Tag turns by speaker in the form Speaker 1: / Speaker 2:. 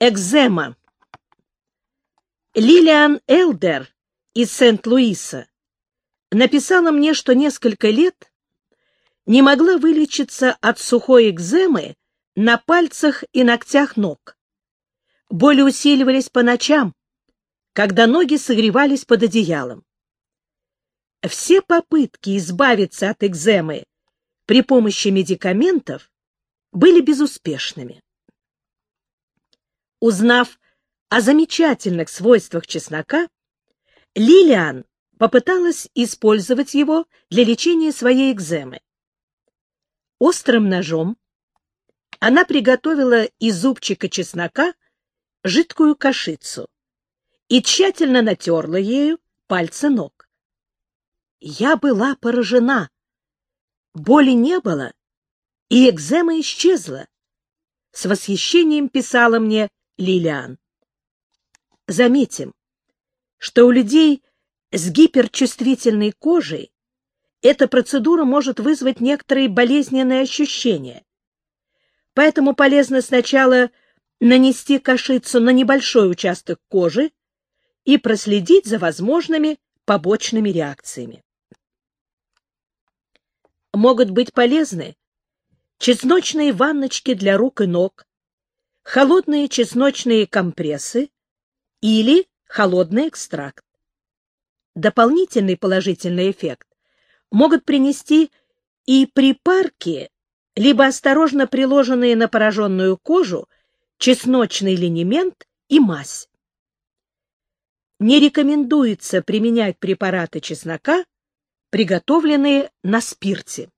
Speaker 1: Экзема. Лилиан Элдер из Сент-Луиса написала мне, что несколько лет не могла вылечиться от сухой экземы на пальцах и ногтях ног. Боли усиливались по ночам, когда ноги согревались под одеялом. Все попытки избавиться от экземы при помощи медикаментов были безуспешными. Узнав о замечательных свойствах чеснока, Лилиан попыталась использовать его для лечения своей экземы. Острым ножом она приготовила из зубчика чеснока жидкую кашицу и тщательно натерла ею пальцы ног. Я была поражена. Боли не было, и экзема исчезла. С восхищением писала мне Лилиан. Заметим, что у людей с гиперчувствительной кожей эта процедура может вызвать некоторые болезненные ощущения. Поэтому полезно сначала нанести кашицу на небольшой участок кожи и проследить за возможными побочными реакциями. Могут быть полезны чесночные ванночки для рук и ног, холодные чесночные компрессы или холодный экстракт. Дополнительный положительный эффект могут принести и припарки, либо осторожно приложенные на пораженную кожу чесночный линемент и мазь. Не рекомендуется применять препараты чеснока, приготовленные на спирте.